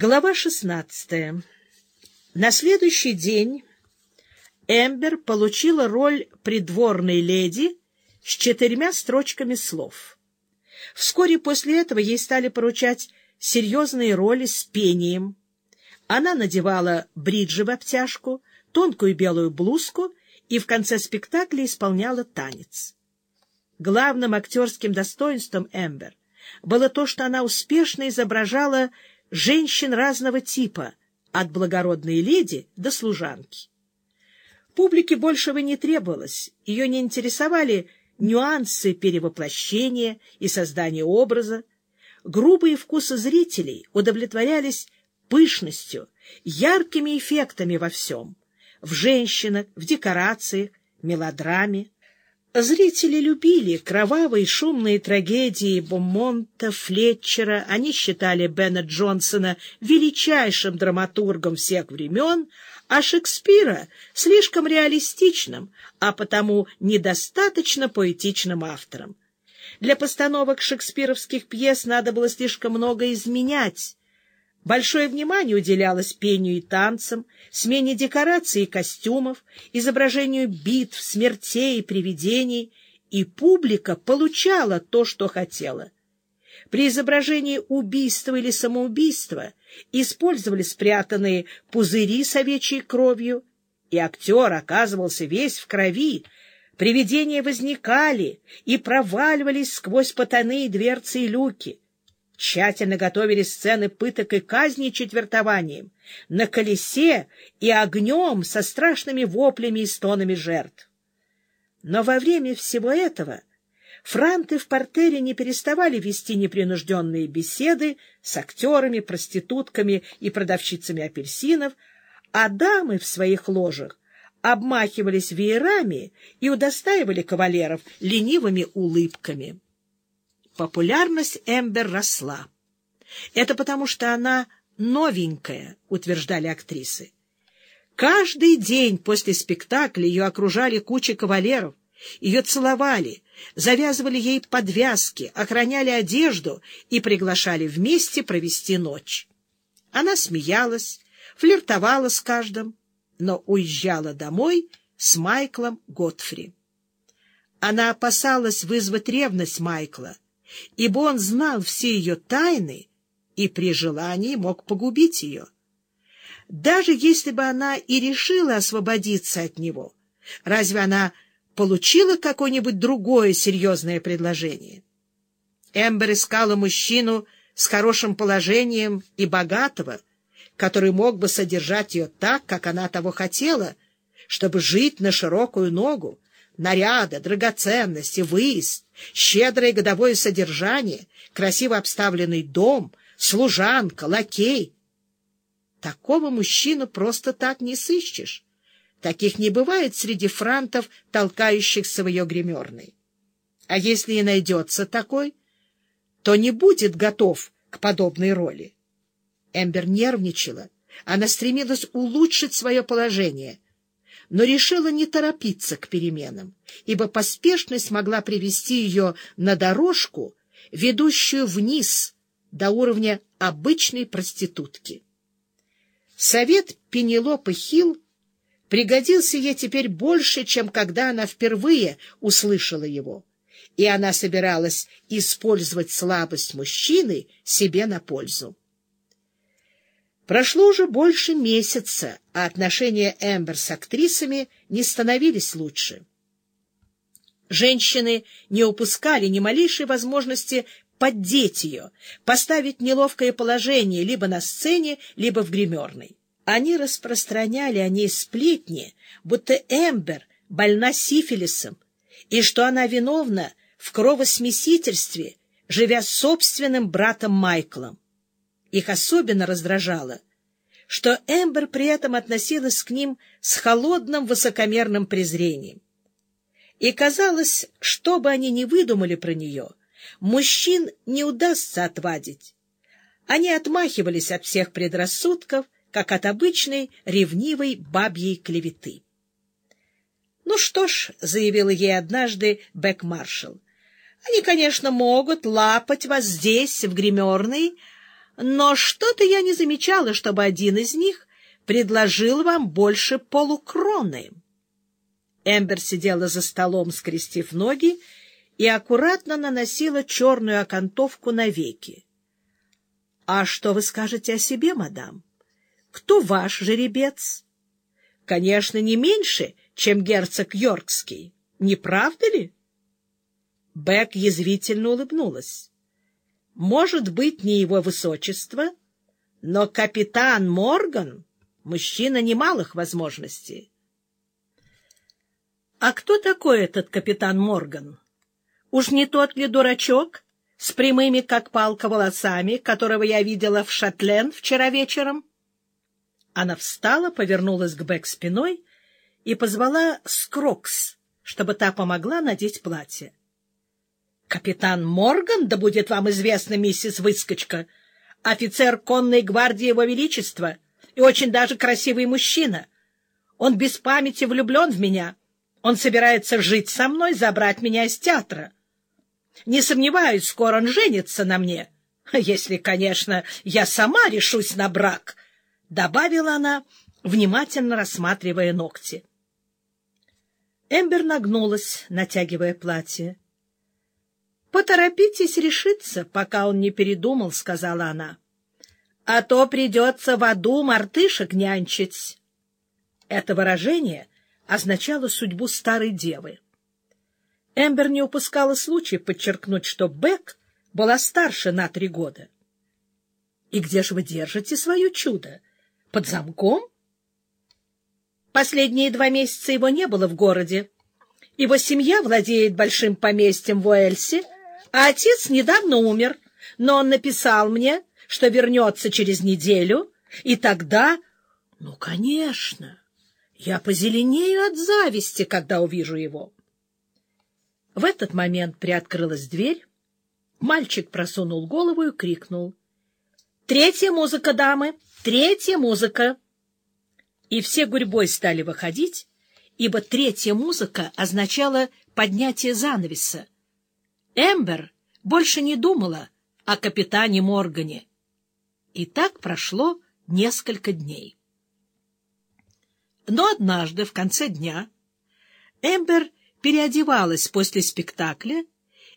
Глава 16. На следующий день Эмбер получила роль придворной леди с четырьмя строчками слов. Вскоре после этого ей стали поручать серьезные роли с пением. Она надевала бриджи в обтяжку, тонкую белую блузку и в конце спектакля исполняла танец. Главным актерским достоинством Эмбер было то, что она успешно изображала женщин разного типа, от благородной леди до служанки. Публике большего не требовалось, ее не интересовали нюансы перевоплощения и создания образа. Грубые вкусы зрителей удовлетворялись пышностью, яркими эффектами во всем — в женщинах, в декорациях, мелодраме. Зрители любили кровавые шумные трагедии Бомонта, Флетчера. Они считали Бена Джонсона величайшим драматургом всех времен, а Шекспира слишком реалистичным, а потому недостаточно поэтичным автором. Для постановок шекспировских пьес надо было слишком много изменять, Большое внимание уделялось пению и танцам, смене декораций и костюмов, изображению битв, смертей и привидений, и публика получала то, что хотела. При изображении убийства или самоубийства использовали спрятанные пузыри с овечьей кровью, и актер оказывался весь в крови, привидения возникали и проваливались сквозь потайные дверцы и люки тщательно готовили сцены пыток и казни четвертованием, на колесе и огнем со страшными воплями и стонами жертв. Но во время всего этого франты в портере не переставали вести непринужденные беседы с актерами, проститутками и продавщицами апельсинов, а дамы в своих ложах обмахивались веерами и удостаивали кавалеров ленивыми улыбками. Популярность Эмбер росла. Это потому, что она новенькая, утверждали актрисы. Каждый день после спектакля ее окружали кучи кавалеров, ее целовали, завязывали ей подвязки, охраняли одежду и приглашали вместе провести ночь. Она смеялась, флиртовала с каждым, но уезжала домой с Майклом Готфри. Она опасалась вызвать ревность Майкла — ибо он знал все ее тайны и при желании мог погубить ее. Даже если бы она и решила освободиться от него, разве она получила какое-нибудь другое серьезное предложение? Эмбер искала мужчину с хорошим положением и богатого, который мог бы содержать ее так, как она того хотела, чтобы жить на широкую ногу, наряды, драгоценности, выезд, щедрое годовое содержание, красиво обставленный дом, служанка, лакей. Такого мужчину просто так не сыщешь. Таких не бывает среди франтов, толкающихся в ее гримерной. А если и найдется такой, то не будет готов к подобной роли. Эмбер нервничала. Она стремилась улучшить свое положение — но решила не торопиться к переменам, ибо поспешность могла привести ее на дорожку, ведущую вниз до уровня обычной проститутки. Совет Пенелопы Хилл пригодился ей теперь больше, чем когда она впервые услышала его, и она собиралась использовать слабость мужчины себе на пользу. Прошло уже больше месяца, а отношения Эмбер с актрисами не становились лучше. Женщины не упускали ни малейшей возможности поддеть ее, поставить неловкое положение либо на сцене, либо в гримерной. Они распространяли о ней сплетни, будто Эмбер больна сифилисом, и что она виновна в кровосмесительстве, живя с собственным братом Майклом. Их особенно раздражало, что Эмбер при этом относилась к ним с холодным высокомерным презрением. И казалось, что бы они ни выдумали про нее, мужчин не удастся отвадить. Они отмахивались от всех предрассудков, как от обычной ревнивой бабьей клеветы. «Ну что ж», — заявила ей однажды Бэк-маршал, — «они, конечно, могут лапать вас здесь, в гримерной, но что-то я не замечала, чтобы один из них предложил вам больше полукроны. Эмбер сидела за столом, скрестив ноги, и аккуратно наносила черную окантовку на веки. — А что вы скажете о себе, мадам? Кто ваш жеребец? — Конечно, не меньше, чем герцог Йоркский. Не правда ли? Бек язвительно улыбнулась. — Может быть, не его высочество, но капитан Морган — мужчина немалых возможностей. — А кто такой этот капитан Морган? Уж не тот ли дурачок с прямыми, как палка, волосами, которого я видела в Шатлен вчера вечером? Она встала, повернулась к Бек спиной и позвала Скрокс, чтобы та помогла надеть платье. — Капитан Морган, да будет вам известно, миссис Выскочка, офицер конной гвардии Его Величества и очень даже красивый мужчина. Он без памяти влюблен в меня. Он собирается жить со мной, забрать меня из театра. Не сомневаюсь, скоро он женится на мне, если, конечно, я сама решусь на брак, — добавила она, внимательно рассматривая ногти. Эмбер нагнулась, натягивая платье. — Поторопитесь решиться, пока он не передумал, — сказала она. — А то придется в аду мартышек нянчить. Это выражение означало судьбу старой девы. Эмбер не упускала случая подчеркнуть, что Бек была старше на три года. — И где же вы держите свое чудо? Под замком? Последние два месяца его не было в городе. Его семья владеет большим поместьем в Уэльсе, а отец недавно умер, но он написал мне, что вернется через неделю, и тогда... Ну, конечно, я позеленею от зависти, когда увижу его. В этот момент приоткрылась дверь. Мальчик просунул голову и крикнул. — Третья музыка, дамы! Третья музыка! И все гурьбой стали выходить, ибо третья музыка означала поднятие занавеса. Эмбер больше не думала о капитане Моргане. И так прошло несколько дней. Но однажды, в конце дня, Эмбер переодевалась после спектакля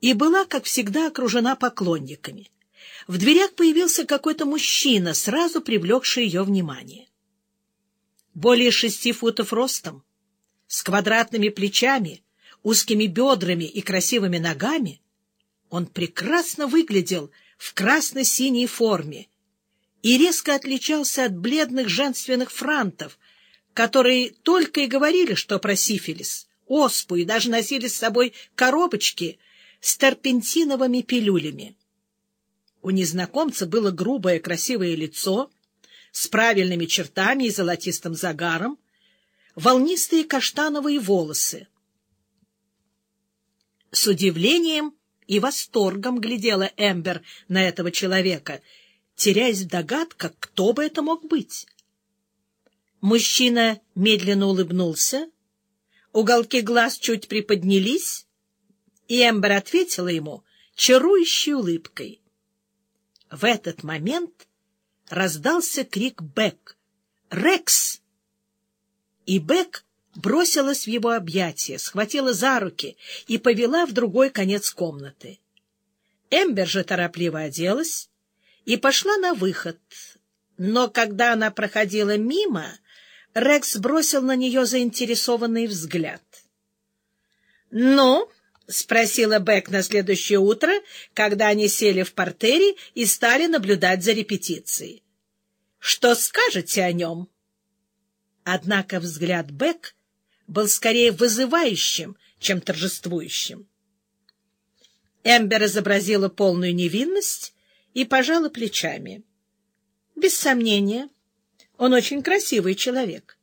и была, как всегда, окружена поклонниками. В дверях появился какой-то мужчина, сразу привлекший ее внимание. Более шести футов ростом, с квадратными плечами, узкими бедрами и красивыми ногами, он прекрасно выглядел в красно-синей форме и резко отличался от бледных женственных франтов, которые только и говорили, что про сифилис — оспу и даже носили с собой коробочки с терпентиновыми пилюлями. У незнакомца было грубое красивое лицо с правильными чертами и золотистым загаром, волнистые каштановые волосы. С удивлением и восторгом глядела Эмбер на этого человека, теряясь в догадках, кто бы это мог быть. Мужчина медленно улыбнулся, Уголки глаз чуть приподнялись, и Эмбер ответила ему чарующей улыбкой. В этот момент раздался крик Бек «Рекс!» И Бек бросилась в его объятия, схватила за руки и повела в другой конец комнаты. Эмбер же торопливо оделась и пошла на выход, но когда она проходила мимо, Рекс бросил на нее заинтересованный взгляд. «Ну?» — спросила Бек на следующее утро, когда они сели в портере и стали наблюдать за репетицией. «Что скажете о нем?» Однако взгляд Бек был скорее вызывающим, чем торжествующим. Эмбер изобразила полную невинность и пожала плечами. «Без сомнения, он очень красивый человек.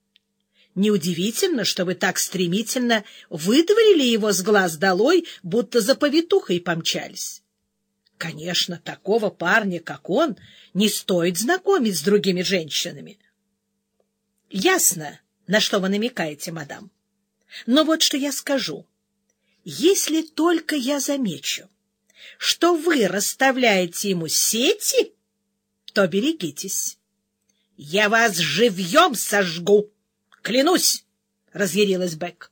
Неудивительно, что вы так стремительно выдворили его с глаз долой, будто за повитухой помчались. Конечно, такого парня, как он, не стоит знакомить с другими женщинами. Ясно, на что вы намекаете, мадам. Но вот что я скажу. Если только я замечу, что вы расставляете ему сети то берегитесь. — Я вас живьем сожгу! Клянусь! — разъярилась Бек.